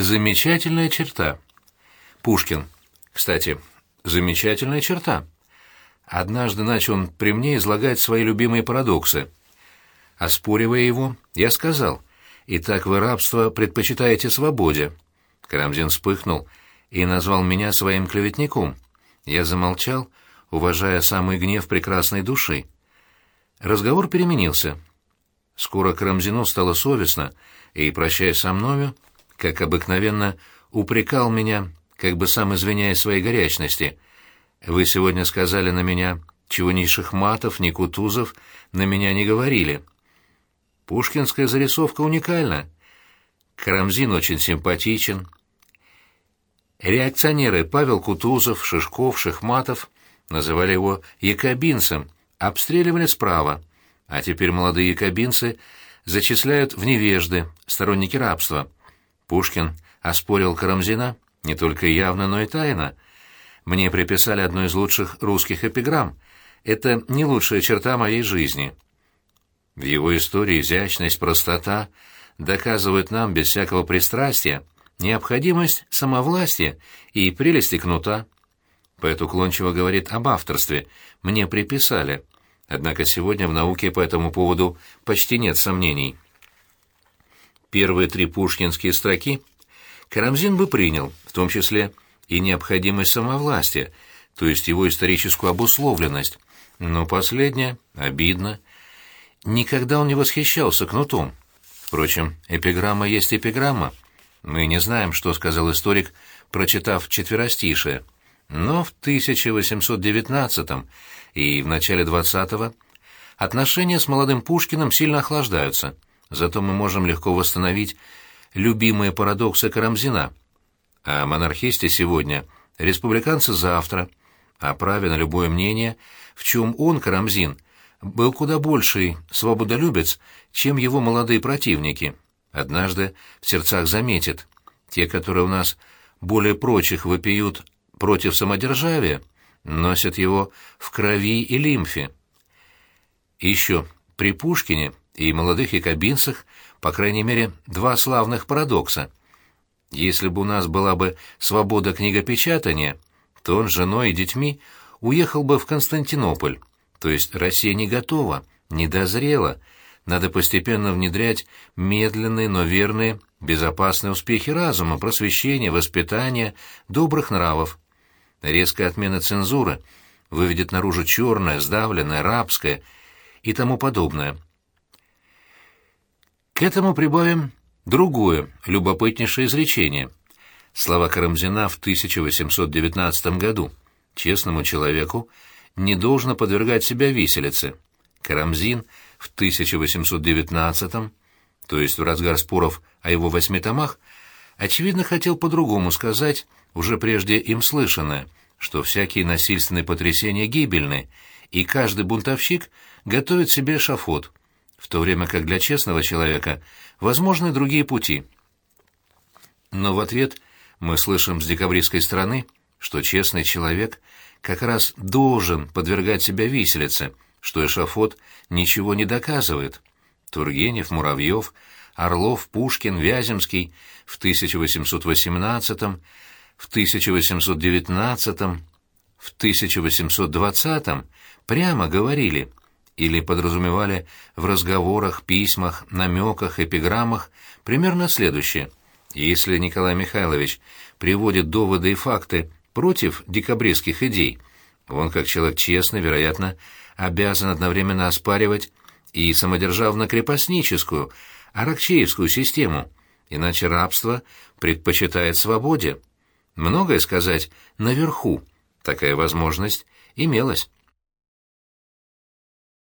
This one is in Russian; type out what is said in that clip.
Замечательная черта. Пушкин. Кстати, замечательная черта. Однажды начал он при мне излагать свои любимые парадоксы. Оспоривая его, я сказал, «Итак вы рабство предпочитаете свободе». Карамзин вспыхнул и назвал меня своим клеветником. Я замолчал, уважая самый гнев прекрасной души. Разговор переменился. Скоро Карамзину стало совестно, и, прощаясь со мною, как обыкновенно, упрекал меня, как бы сам извиняясь своей горячности. «Вы сегодня сказали на меня, чего ни Шахматов, ни Кутузов на меня не говорили». Пушкинская зарисовка уникальна. Карамзин очень симпатичен. Реакционеры Павел Кутузов, Шишков, Шахматов называли его якобинцем, обстреливали справа, а теперь молодые якобинцы зачисляют в невежды, сторонники рабства. Пушкин оспорил Карамзина не только явно, но и тайно. Мне приписали одну из лучших русских эпиграмм. Это не лучшая черта моей жизни. В его истории изящность, простота доказывают нам без всякого пристрастия необходимость самовластия и прелести кнута. Поэт уклончиво говорит об авторстве, мне приписали. Однако сегодня в науке по этому поводу почти нет сомнений. Первые три пушкинские строки Карамзин бы принял, в том числе и необходимость самовластия, то есть его историческую обусловленность. Но последнее обидно. Никогда он не восхищался кнутом. Впрочем, эпиграмма есть эпиграмма. Мы не знаем, что сказал историк, прочитав четверостишие. Но в 1819 и в начале 20-го отношения с молодым Пушкиным сильно охлаждаются. Зато мы можем легко восстановить любимые парадоксы Карамзина. О монархисте сегодня, республиканцы завтра, о праве на любое мнение, в чем он, Карамзин, был куда больший свободолюбец, чем его молодые противники. Однажды в сердцах заметит, те, которые у нас более прочих вопиют против самодержавия, носят его в крови и лимфе. Еще при Пушкине и молодых якобинцах, по крайней мере, два славных парадокса. Если бы у нас была бы свобода книгопечатания, то он с женой и детьми уехал бы в Константинополь, то есть Россия не готова, не дозрела, надо постепенно внедрять медленные, но верные, безопасные успехи разума, просвещения, воспитания, добрых нравов. Резкая отмена цензуры выведет наружу черное, сдавленное, рабское и тому подобное. К этому прибавим другое, любопытнейшее изречение. Слова Карамзина в 1819 году. Честному человеку не должно подвергать себя виселице. Карамзин в 1819 то есть в разгар споров о его восьми томах, очевидно хотел по-другому сказать уже прежде им слышанное, что всякие насильственные потрясения гибельны, и каждый бунтовщик готовит себе шафот, в то время как для честного человека возможны другие пути. Но в ответ мы слышим с декабристской стороны, что честный человек как раз должен подвергать себя виселице, что эшафот ничего не доказывает. Тургенев, Муравьев, Орлов, Пушкин, Вяземский в 1818 в 1819 в 1820 прямо говорили или подразумевали в разговорах, письмах, намеках, эпиграммах примерно следующее. Если Николай Михайлович приводит доводы и факты против декабристских идей, он, как человек честный, вероятно, обязан одновременно оспаривать и самодержавно-крепостническую, аракчеевскую систему, иначе рабство предпочитает свободе. Многое сказать наверху, такая возможность имелась.